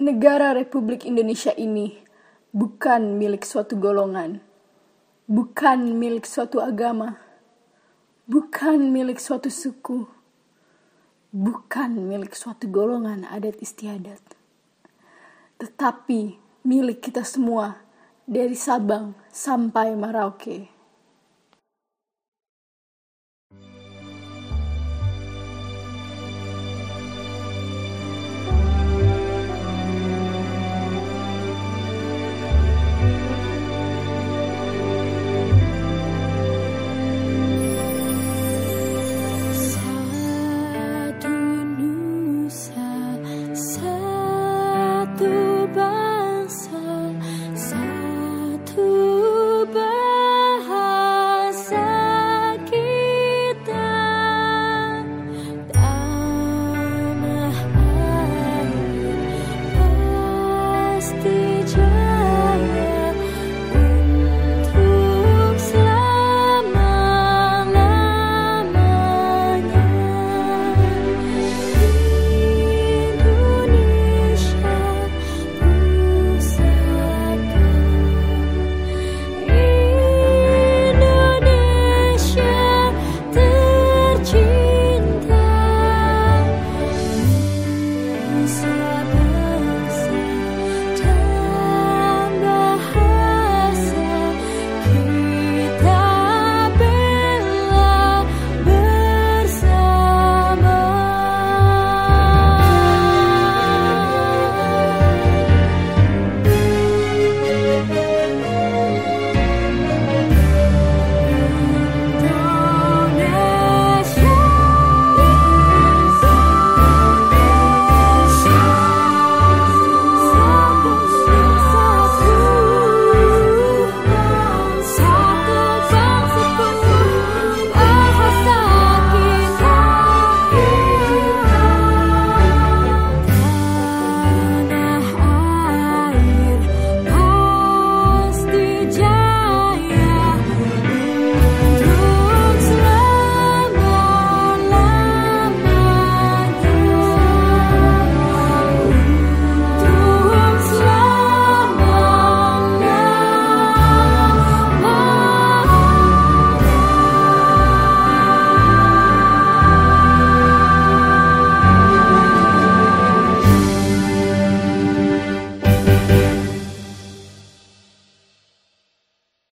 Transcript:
Negara Republik Indonesia ini bukan milik suatu golongan, bukan milik suatu agama, bukan milik suatu suku, bukan milik suatu golongan adat istiadat, tetapi milik kita semua dari Sabang sampai Merauke.